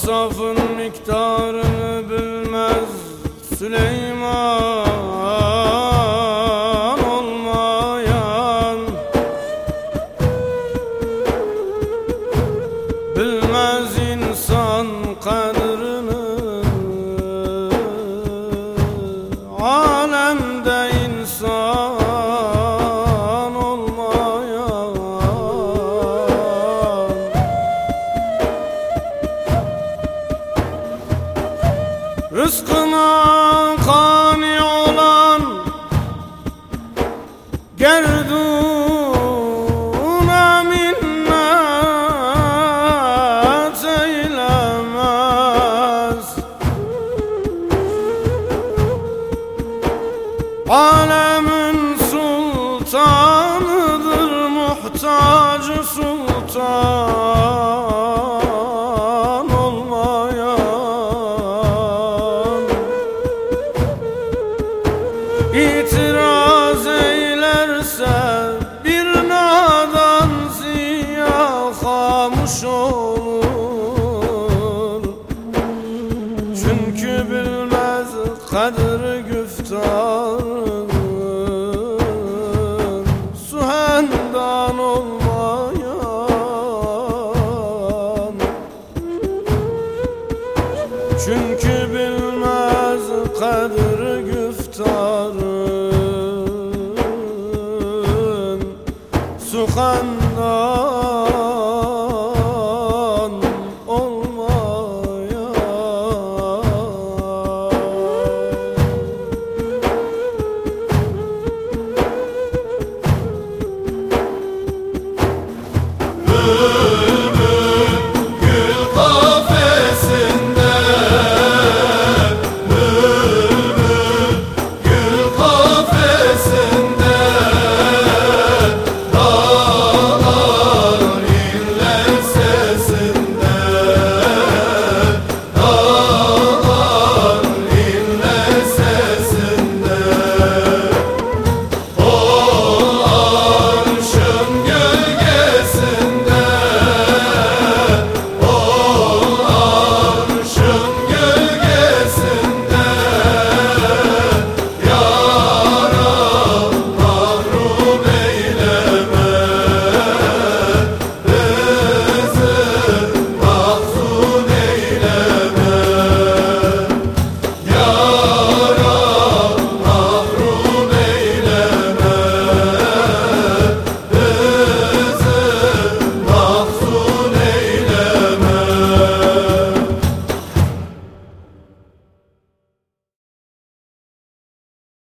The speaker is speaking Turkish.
Çünkü bilmez kadir Çünkü bilmez kadir güftarın Sukan